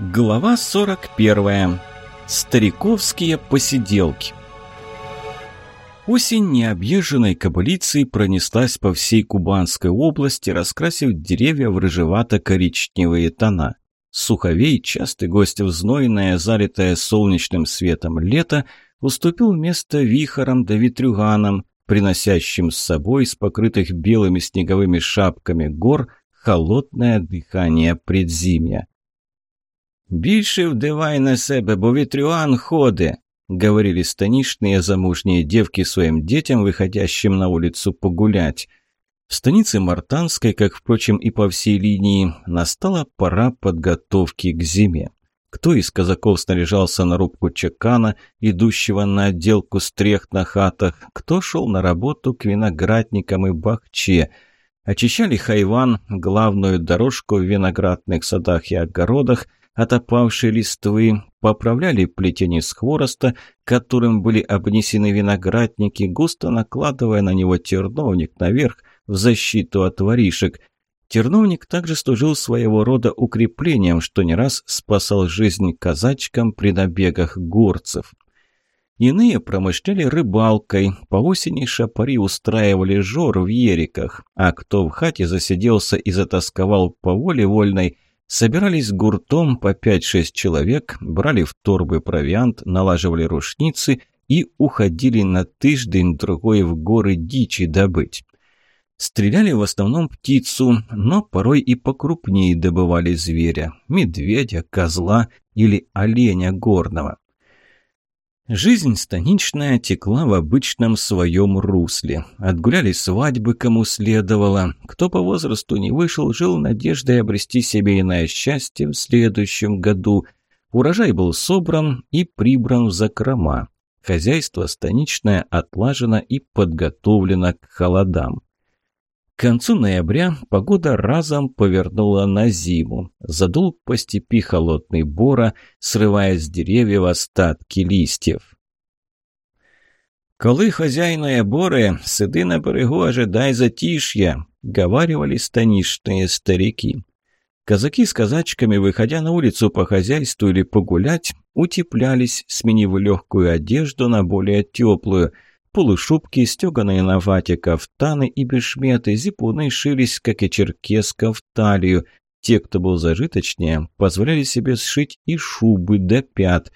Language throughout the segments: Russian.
Глава 41. Стариковские посиделки. Осень необъезженной кобылицей пронеслась по всей Кубанской области, раскрасив деревья в рыжевато-коричневые тона. Суховей, частый гость в знойное, залитое солнечным светом лето, уступил место вихорам да ветрюганам, приносящим с собой с покрытых белыми снеговыми шапками гор холодное дыхание предзимья. «Більше вдивай на себе, бо вітрюан ходе», — говорили станичные замужние девки своим детям, выходящим на улицу погулять. В станице Мартанской, как, впрочем, и по всей линии, настала пора подготовки к зиме. Кто из казаков снаряжался на рубку чекана, идущего на отделку стрех на хатах, кто шел на работу к виноградникам и бахче. Очищали хайван, главную дорожку в виноградных садах и огородах, от опавшей листвы, поправляли плетень из хвороста, которым были обнесены виноградники, густо накладывая на него терновник наверх в защиту от воришек. Терновник также служил своего рода укреплением, что не раз спасал жизнь казачкам при набегах горцев. Иные промышляли рыбалкой, по осени шапари устраивали жор в ериках, а кто в хате засиделся и затасковал по воле вольной – Собирались гуртом по 5-6 человек, брали в торбы провиант, налаживали рушницы и уходили на тыждень-другой в горы дичи добыть. Стреляли в основном птицу, но порой и покрупнее добывали зверя – медведя, козла или оленя горного. Жизнь станичная текла в обычном своем русле. Отгуляли свадьбы, кому следовало. Кто по возрасту не вышел, жил надеждой обрести семейное счастье в следующем году. Урожай был собран и прибран в закрома. Хозяйство станичное отлажено и подготовлено к холодам. К концу ноября погода разом повернула на зиму. Задул по степи холодный бора, срывая с деревьев остатки листьев. «Коли хозяйное боре, сиди на берегу, ожидай затишья», — говаривали станишные старики. Казаки с казачками, выходя на улицу по хозяйству или погулять, утеплялись, сменив легкую одежду на более теплую — Полушубки, стеганые на вате кафтаны и бешметы, зипуны шились, как и черкеска, в талию. Те, кто был зажиточнее, позволяли себе сшить и шубы до пят.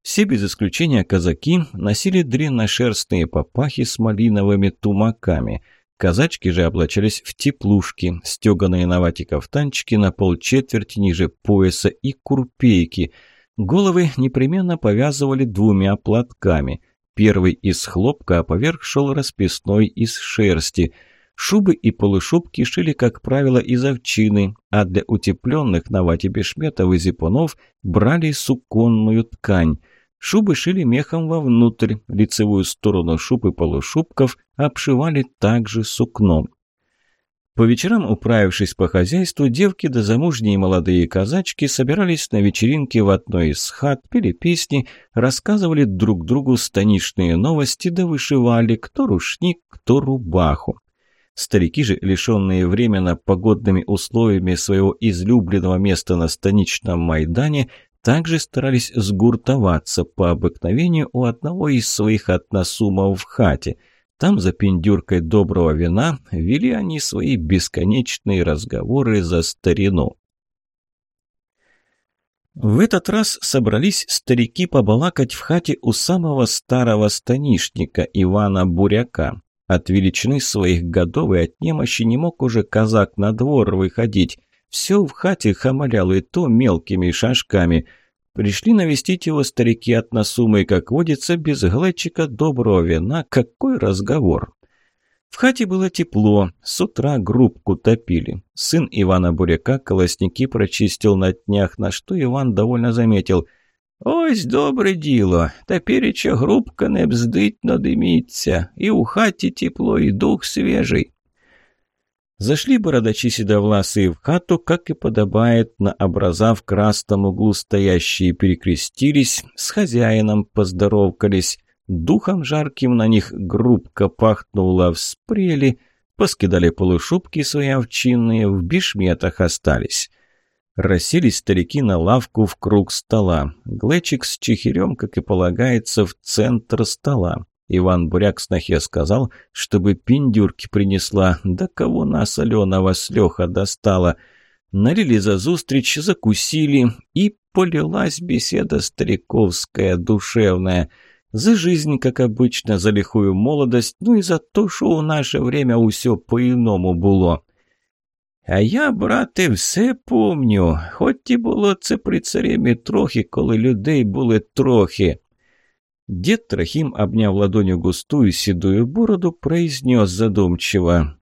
Все без исключения казаки носили длинношерстные папахи с малиновыми тумаками. Казачки же облачались в теплушки, стеганые на вате кафтанчики на полчетверти ниже пояса и курпейки. Головы непременно повязывали двумя платками – Первый из хлопка, а поверх шел расписной из шерсти. Шубы и полушубки шили, как правило, из овчины, а для утепленных на вате бешметов и зипунов брали суконную ткань. Шубы шили мехом вовнутрь, лицевую сторону шуб и полушубков обшивали также сукном. По вечерам, управившись по хозяйству, девки да замужние молодые казачки собирались на вечеринке в одной из хат, пели песни, рассказывали друг другу станичные новости да вышивали кто рушник, кто рубаху. Старики же, лишенные временно погодными условиями своего излюбленного места на станичном Майдане, также старались сгуртоваться по обыкновению у одного из своих относумов в хате – там, за пиндюркой доброго вина, вели они свои бесконечные разговоры за старину. В этот раз собрались старики побалакать в хате у самого старого станишника Ивана Буряка. От величины своих годов и от немощи не мог уже казак на двор выходить. Все в хате хамалял и то мелкими шажками – Пришли навестить его старики от Насумы, и, как водится, без глечика доброго вина. Какой разговор! В хате было тепло, с утра грубку топили. Сын Ивана Буряка колосники прочистил на днях, на что Иван довольно заметил. «Ось добре діло, тепереча грубка не бздить, но диміться, і у хаті тепло, і дух свежий». Зашли бородачи седовласые в хату, как и подобает, на образа в красном углу стоящие перекрестились, с хозяином поздоровкались, духом жарким на них грубко пахнуло, вспрели, поскидали полушубки свои овчинные, в бишметах остались. Расселись старики на лавку в круг стола. Глечик с чехирем, как и полагается, в центр стола. Иван Буряк снохе сказал, чтобы пиндюрки принесла, да кого нас Аленова с Леха достала. Налили за зустрич, закусили, и полилась беседа стариковская, душевная. За жизнь, как обычно, за лихую молодость, ну и за то, что у наше время усё по-иному было. А я, брате, все помню, хоч і було це при цареві трохи, коли людей були трохи. Дед Трохим, обняв ладонью густую седую бороду, произнес задумчиво.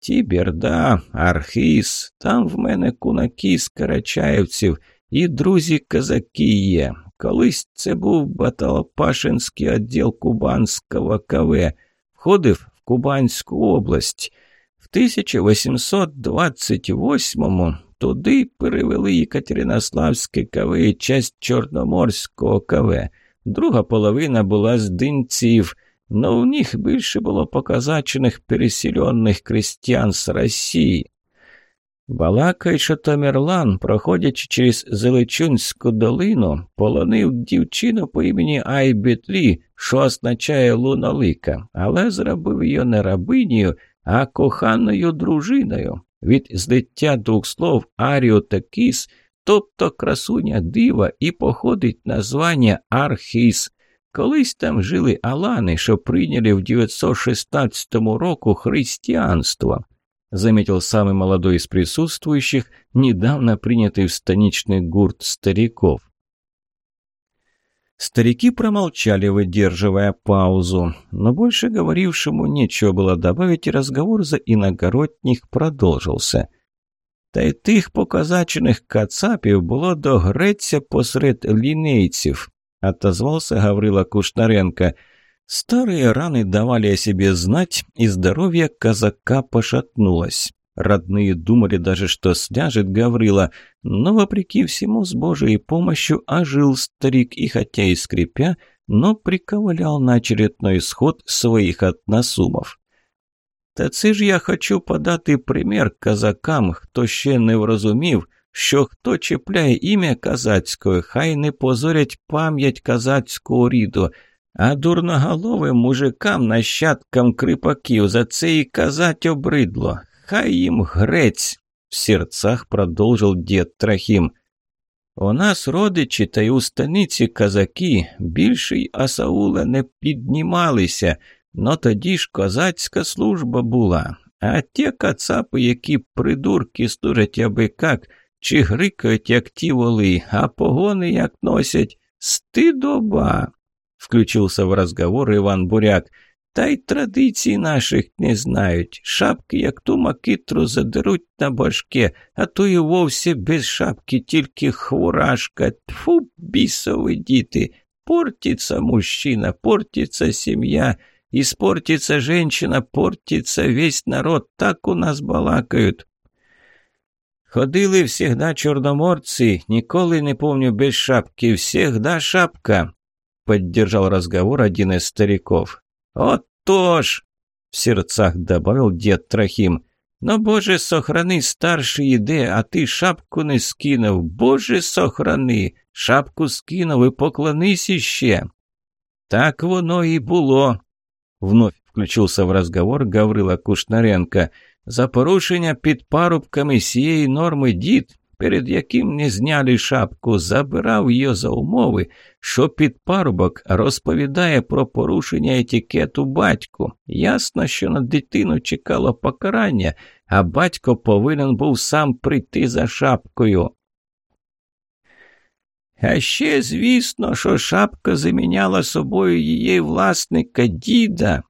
Тіберда, Архіс, там в мене кунаки з Карачаєвців і друзі козаки є. Колись це був Баталопашинський відділ Кубанського КВ, входив в Кубанську область. В 1828-му туди перевели Єкатеринославське КВ і часть Чорноморського КВ. Друга половина була з динців, но у них більше було показачених переселених крестьян з Росії. Балакай, що Тамерлан, проходячи через Зелечунську долину, полонив дівчину по імені Айбетлі, що означає лунолика, але зробив її не рабинію, а коханою дружиною. Від злиття двох слов Аріо та Кіс, тобто красуня дива, і походить названня Архіс. Колись там жили Алани, що прийняли в 916 року християнство. Заметил самый молодой из присутствующих, недавно принятый в станичный гурт стариков. Старики промолчали, выдерживая паузу, но больше говорившему нечего было добавить, и разговор за іногородніх продовжився. Та й тих показачених кацапів було догреться посеред лінейців, отозвался Гаврила Кушнаренко. Старые раны давали о себе знать, и здоровье казака пошатнулось. Родные думали даже, что сляжет Гаврила, но, вопреки всему, с Божьей помощью ожил старик и, хотя и скрипя, но приковылял на очередной сход своих односумов. Та це ж я хочу подати примір казакам, хто ще не врозумів, що хто чіпляє ім'я казацького, хай не позорять пам'ять казацького ріду, а дурноголовим мужикам, нащадкам крипаків за це і казать обридло. Хай їм грець, в серцях продовжив дід Трахім. У нас родичі та й у станиці казаки більше й Асаула не піднімалися, но тоді ж козацька служба була. А ті кацапи, які придурки служать аби как, чи грикають, як ті воли, а погони як носять, стидоба. Включился в разговор Иван Буряк. Та й традицій наших не знають. Шапки, як ту макитру, задеруть на башке, а то і вовсе без шапки, тільки хворашка. Тфу, бісові діти. Портиться мужчина, портится семья, испортится женщина, портится весь народ. Так у нас балакают. Ходили всегда чорноморці, ніколи не помню без шапки, всегда шапка, поддержал разговор один из стариков. «Вот тоже!» — в сердцах добавил дед Трохим. «Но, Боже, сохрани, старший іде, а ти шапку не скинув. Боже, сохрани! Шапку скинув і поклонись іще!» «Так воно і було!» — Вновь включился в разговор Гаврила Кушнаренко. «За порушення під парубками сієї норми дід перед яким не зняли шапку, забирав її за умови, що підпарубок розповідає про порушення етикету батьку. Ясно, що на дитину чекало покарання, а батько повинен був сам прийти за шапкою. А ще, звісно, що шапка заміняла собою її власника діда,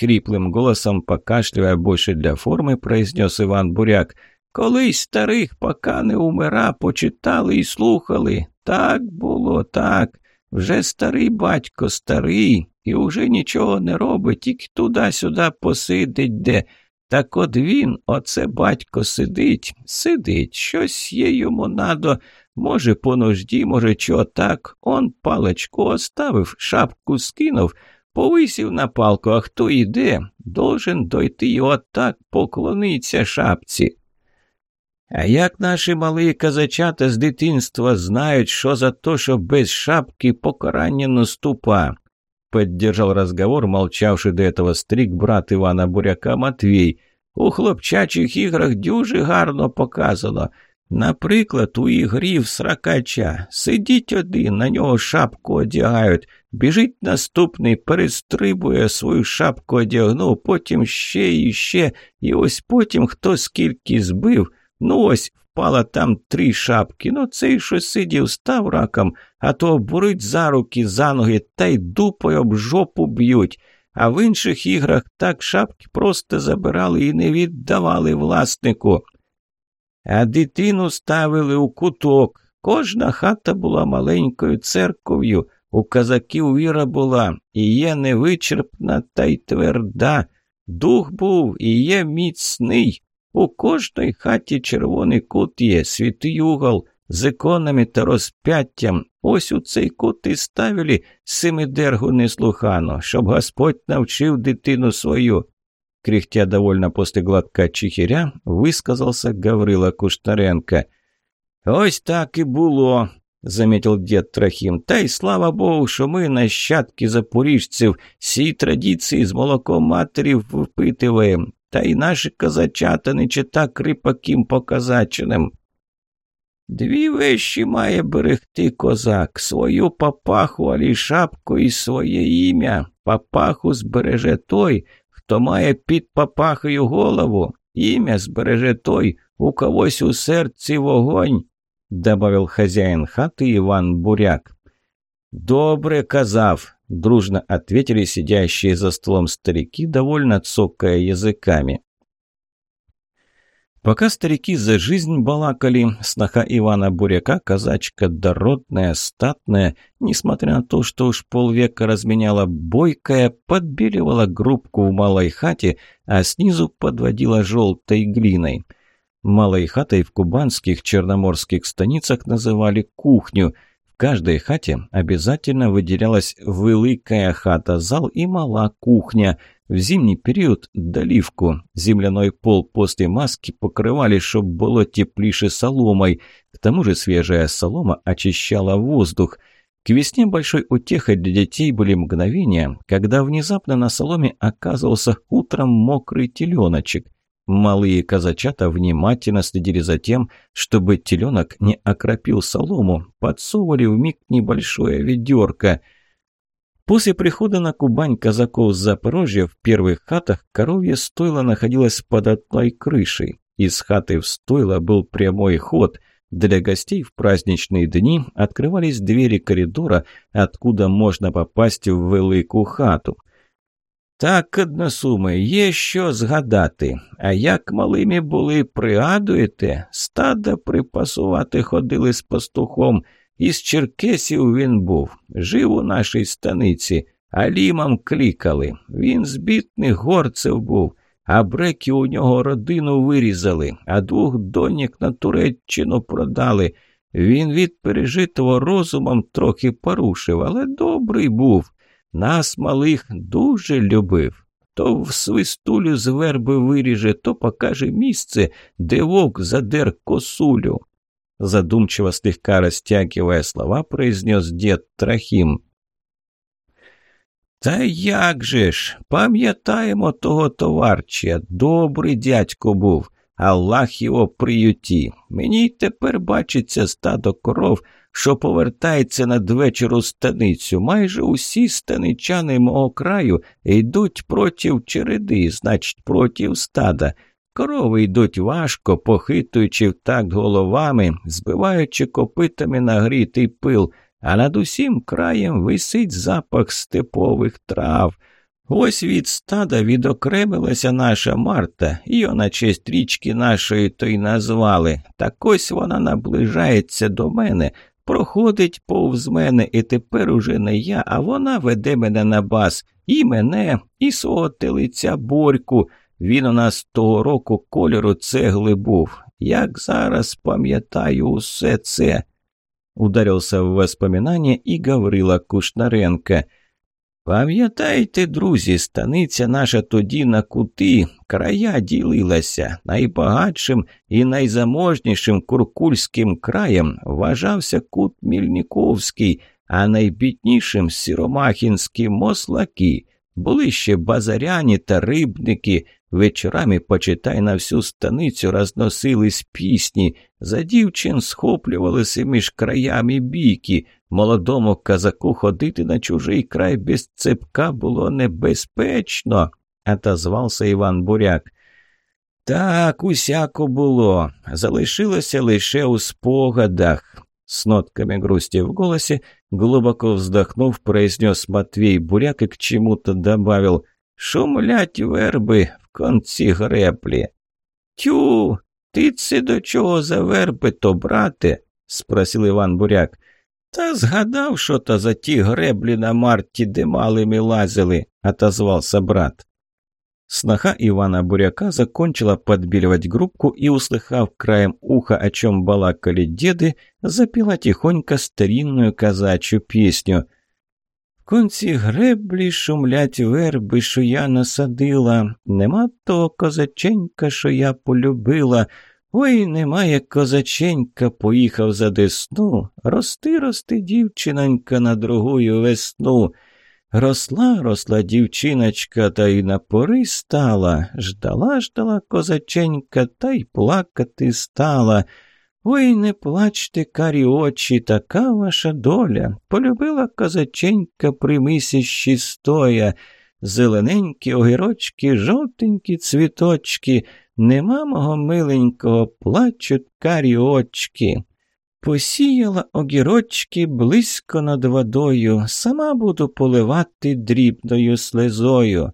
хріплим голосом покашлює більше для форми, произнес Іван Буряк. Колись старих, пока не умира, почитали і слухали. Так було, так. Вже старий батько старий, і вже нічого не робить, тільки туди-сюди посидить де. Так от він, оце батько, сидить, сидить, щось є йому надо, може, по нужді, може, чого так. Он паличку оставив, шапку скинув, повисів на палку, а хто йде, должен дойти і отак поклониться шапці. А як наші малі казачата з дитинства знають, що за то, що без шапки покарання наступа? Поддержал разговор, молчавший до этого стрік брат Івана Буряка Матвій. У хлопчачих іграх дуже гарно показано. Наприклад, у ігрі в сракача сидіть один, на нього шапку одягають, біжить наступний, перестрибує свою шапку одягнув, потім ще і ще, і ось потім хто скільки збив. Ну ось впала там три шапки. Ну цей що сидів, став раком, а то обурить за руки, за ноги та й дупою об жопу б'ють. А в інших іграх так шапки просто забирали і не віддавали власнику. А дитину ставили у куток. Кожна хата була маленькою церков'ю. У казаків віра була, і є невичерпна та й тверда. Дух був і є міцний. У кожній хаті червоний кут є, святий угол, з іконами та розп'яттям. Ось у цей кут і ставили семидергу неслухано, щоб Господь навчив дитину свою. Кряхтя довольно после глотка чихиря, высказался Гаврила Куштаренко. «Ось так і було», – заметил дед Трохим. «Та й слава Богу, що ми, нащадки запоріжців, сі традиції з молоком матері впитиваємо, та й наші казачата не чита крипаким показаченим». Дві вещі має берегти козак свою папаху, алі шапку і своє ім'я. Папаху збереже той, хто має під папахою голову, ім'я збереже той, у когось у серці вогонь, добавив хазяїн хати Іван Буряк. Добре казав, дружно ответили сидящие за столом старики, довольно цокая языками. Пока старики за жизнь балакали, сноха Ивана Буряка, казачка дородная, статная, несмотря на то, что уж полвека разменяла бойкая, подбеливала группку в малой хате, а снизу подводила желтой глиной. Малой хатой в кубанских черноморских станицах называли кухню. В каждой хате обязательно выделялась великая хата-зал и мала кухня – в зимний период доливку. Земляной пол после маски покрывали, чтобы было теплише соломой. К тому же свежая солома очищала воздух. К весне большой утехой для детей были мгновения, когда внезапно на соломе оказывался утром мокрый теленочек. Малые казачата внимательно следили за тем, чтобы теленок не окропил солому, подсовывали миг небольшое ведерко – После прихода на Кубань казаков с Запорожья в первых хатах коровье стойло находилось под одной крышей. Из хаты в стойло был прямой ход. Для гостей в праздничные дни открывались двери коридора, откуда можно попасть в велику хату. Так, односуми, є що згадати. А як малими були, пригадуєте, стада припасувати ходили з пастухом – із Черкесів він був, жив у нашій станиці, Алімам клікали. Він з бітних горцев був, а бреки у нього родину вирізали, а двох доньок на Туреччину продали. Він від пережитого розумом трохи порушив, але добрий був. Нас, малих, дуже любив. То в свистулю з верби виріже, то покаже місце, де вовк задер косулю задумчиво слегка растягивая слова, произнес дед Трахім. Та як же ж, пам'ятаємо того товарча, добрий дядько був, Аллах його приюті. Мені й тепер бачиться стадо коров, що повертається надвечір у станицю. Майже усі станичани мого краю йдуть проти череди, значить, проти стада. Корови йдуть важко, похитуючи в такт головами, збиваючи копитами нагрітий пил, а над усім краєм висить запах степових трав. Ось від стада відокремилася наша Марта, її на честь річки нашої то й назвали. Так ось вона наближається до мене, проходить повз мене, і тепер уже не я, а вона веде мене на бас, і мене, і свого телиця Борьку. Він у нас того року кольору цегли був. Як зараз пам'ятаю усе це. Ударився в воспоминання і Гаврила Кушнаренка. Пам'ятаєте, друзі, станиця наша тоді на кути, края ділилася. Найбагатшим і найзаможнішим куркульським краєм вважався кут Мільніковський, а найбіднішим сіромахінські мослаки. Були ще базаряні та рибники. Вечорами, почитай, на всю станицю розносились пісні, за дівчин схоплювалися між краями бійки. Молодому казаку ходити на чужий край без цепка було небезпечно, отозвався Іван Буряк. Так, усяко було. Залишилося лише у спогадах. С нотками грусти в голосе, глубоко вздохнув, произнес Матвей Буряк и к чему-то добавил «Шумлять верби в конці греплі». «Тю, ти це до чого за верби то, брате?» – спросив Іван Буряк. Та згадав, що то за ті греблі на марті, де малими лазили, отозвался брат. Сноха Ивана Буряка закончила подбеливать грубку и, услыхав краем уха, о чем балакали деды, запела тихонько старинную казачью песню. Конці греблі шумлять верби, що я насадила, нема того козаченька, що я полюбила. Ой, немає козаченька, поїхав за десну. Рости, рости, дівчинонька, на другую весну. Росла, росла дівчиночка, та й на пори стала. Ждала, ждала козаченька, та й плакати стала. Ой, не плачте, карі очі, така ваша доля. Полюбила козаченька при мисі стоя. Зелененькі огірочки, жовтенькі цвіточки. Нема мого миленького, плачуть карі очки. Посіяла огірочки близько над водою, сама буду поливати дрібною слезою.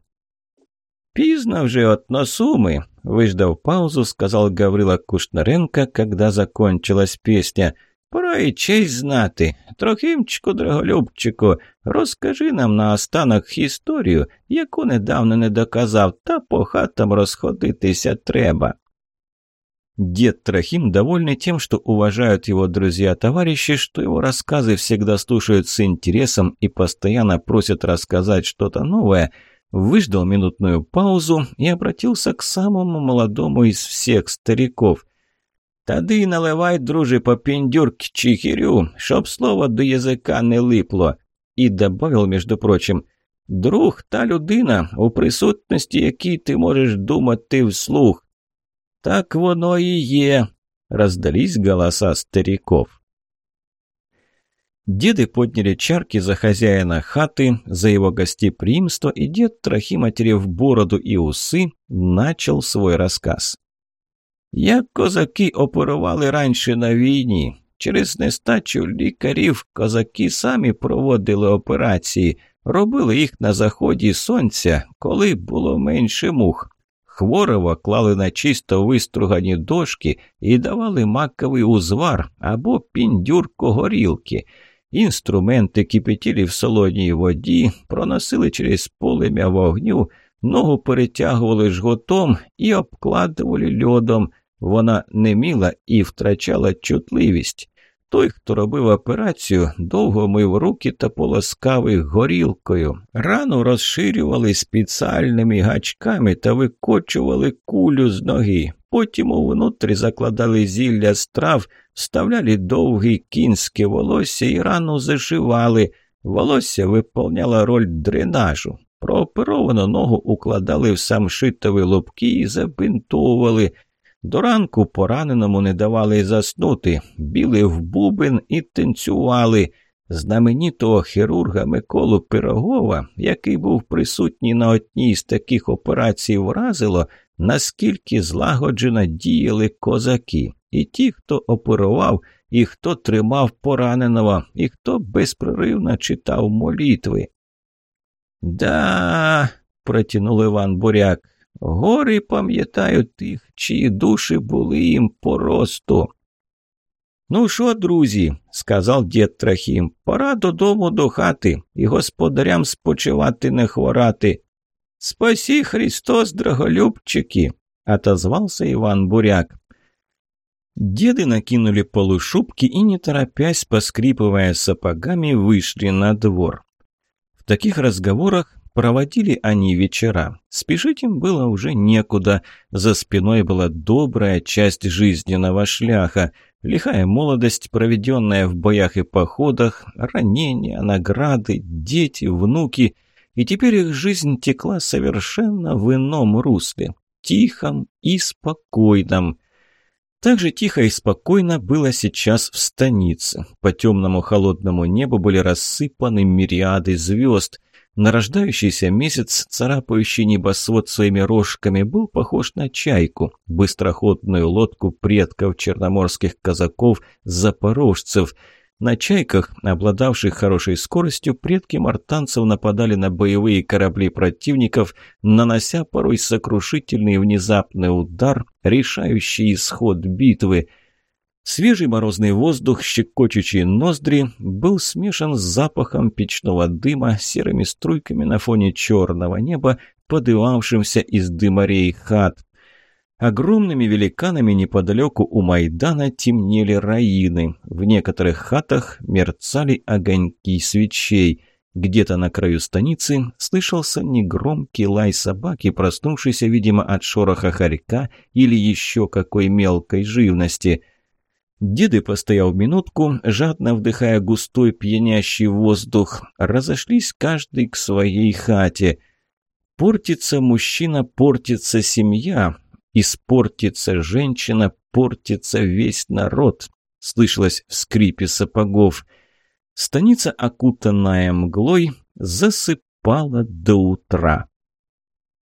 Пізно вже от носуми, выждав паузу, сказал Гаврила Кушнаренко, когда закончилась песня. Пора і честь знати. Трохимчику, драголюбчику, розкажи нам на останок історію, яку недавно не доказав, та по хатам розходитися треба. Дед Трохим, довольный тем, что уважают его друзья-товарищи, что его рассказы всегда слушают с интересом и постоянно просят рассказать что-то новое, выждал минутную паузу и обратился к самому молодому из всех стариков. «Тады наливай, друже, по пендюрки чихирю, чтоб слово до языка не липло», и добавил, между прочим, «Друг та людина, у присутності якій ти можеш думати вслух». «Так воно и є», – раздались голоса стариков. Деды подняли чарки за хозяина хаты, за его гостеприимство, и дед Трохим, отерев бороду и усы, начал свой рассказ. Як козаки оперували раніше на війні, через нестачу лікарів козаки самі проводили операції, робили їх на заході сонця, коли було менше мух. Хворого клали на чисто вистругані дошки і давали маковий узвар або піндюрку горілки. Інструменти кипятілі в солодній воді, проносили через полем'я вогню, ногу перетягували жгутом і обкладували льодом. Вона неміла і втрачала чутливість. Той, хто робив операцію, довго мив руки та полоскав їх горілкою. Рану розширювали спеціальними гачками та викочували кулю з ноги. Потім увнутрі закладали зілля страв, вставляли довгі кінське волосся і рану зашивали. Волосся виповняло роль дренажу. Прооперовану ногу укладали в самшитові лобки і забинтовували. До ранку пораненому не давали заснути, біли в бубен і танцювали. Знаменитого хірурга Миколу Пирогова, який був присутній на одній з таких операцій, вразило, наскільки злагоджено діяли козаки, і ті, хто оперував, і хто тримав пораненого, і хто безпреривно читав молитви. Да, протянув Іван Буряк. Гори пам'ятають тих, чиї душі були їм по. Ну що, друзі, сказав дід Трахім, пора додому до хати і господарям спочивати не хворати. Спасі Христос, драголюбчики, отозвался Иван Буряк. Деды накинули полушубки и, не торопясь, поскрипывая сапогами, вышли на двор. В таких разговорах проводили они вечера. Спешить им было уже некуда. За спиной была добрая часть жизненного шляха. Лихая молодость, проведенная в боях и походах, ранения, награды, дети, внуки. И теперь их жизнь текла совершенно в ином русле. Тихом и спокойном. Так же тихо и спокойно было сейчас в станице. По темному холодному небу были рассыпаны мириады звезд. Нарождающийся месяц, царапающий небосвод своими рожками, был похож на чайку, быстроходную лодку предков черноморских казаков-запорожцев – на «Чайках», обладавших хорошей скоростью, предки мартанцев нападали на боевые корабли противников, нанося порой сокрушительный внезапный удар, решающий исход битвы. Свежий морозный воздух, щекочущий ноздри, был смешан с запахом печного дыма, серыми струйками на фоне черного неба, подывавшимся из дымарей хат. Огромными великанами неподалеку у Майдана темнели раины. В некоторых хатах мерцали огоньки свечей. Где-то на краю станицы слышался негромкий лай собаки, проснувшийся, видимо, от шороха хорька или еще какой мелкой живности. Деды, постояв минутку, жадно вдыхая густой пьянящий воздух, разошлись каждый к своей хате. Портится мужчина, портится семья, Испортится женщина, портится весь народ. Слышалось в скрипе сапогов. Станица, окутанная мглой, засыпала до утра.